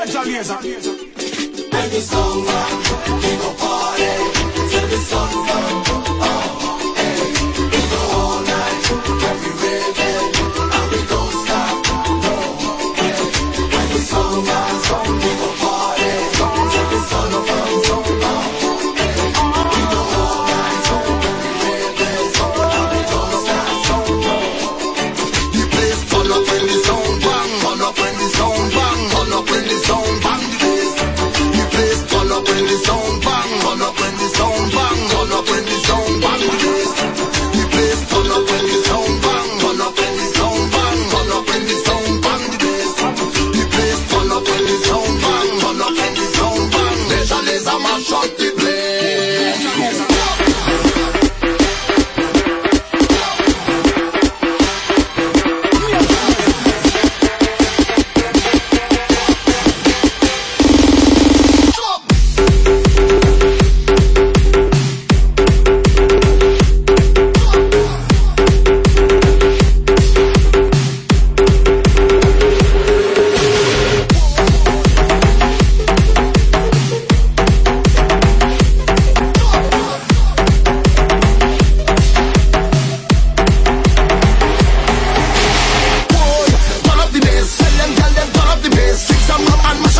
Laser, laser.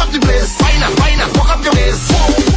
up the place. Fuck up your.